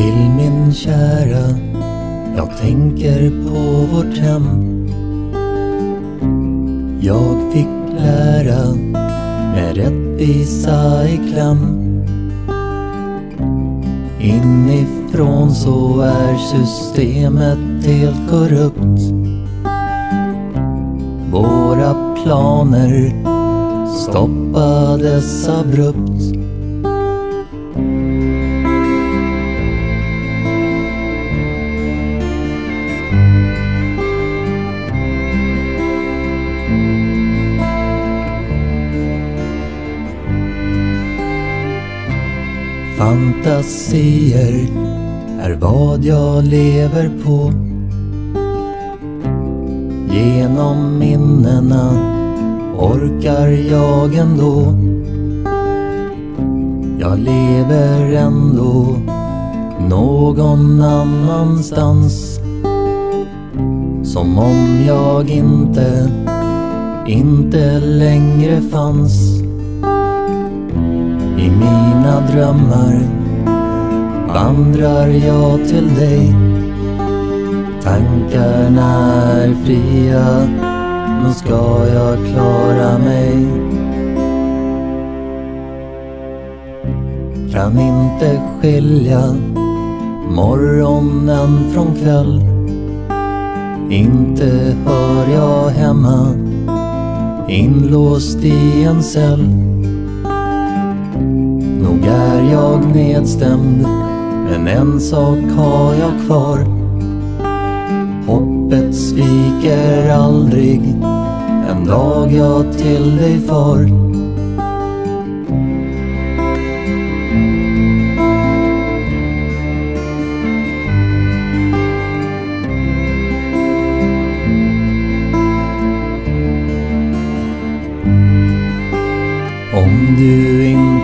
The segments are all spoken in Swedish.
Till min kära, jag tänker på vårt hem. Jag fick lära med rättvisa i kläm. Inifrån så är systemet helt korrupt. Våra planer stoppades abrupt. Fantasier är vad jag lever på. Genom minnena orkar jag ändå. Jag lever ändå någon annanstans. Som om jag inte, inte längre fanns. I mina drömmar vandrar jag till dig. Tankarna är fria, nu ska jag klara mig. Kan inte skilja morgonen från kväll. Inte hör jag hemma, inlåst i en cell. Nog är jag nedstämd, men en sak har jag kvar. Hoppet sviker aldrig, en dag jag till dig far. Om du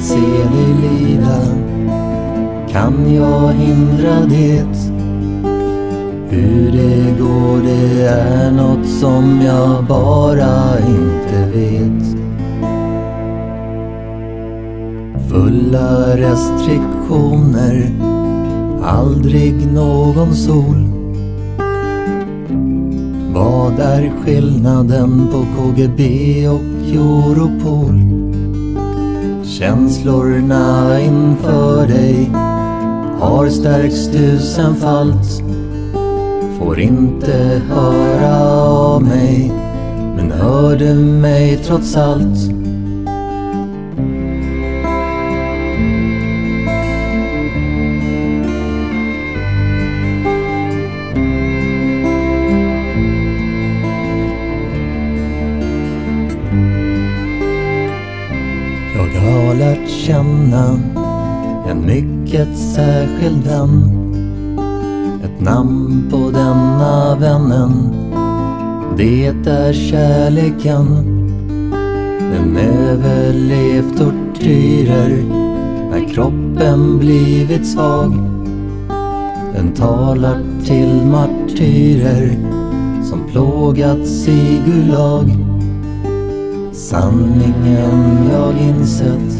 Att se dig lida, kan jag hindra det? Hur det går, det är något som jag bara inte vet. Fulla restriktioner, aldrig någon sol. Vad är skillnaden på KGB och Europol? Känslorna inför dig har stärkts tusenfalt. Får inte höra av mig, men hör du mig trots allt? Känna en mycket särskild vän. Ett namn på denna vännen, det är kärleken. Den överlevt tortyrer när kroppen blivit svag. Den talar till martyrer som plågats i Gulag. Sanningen jag insett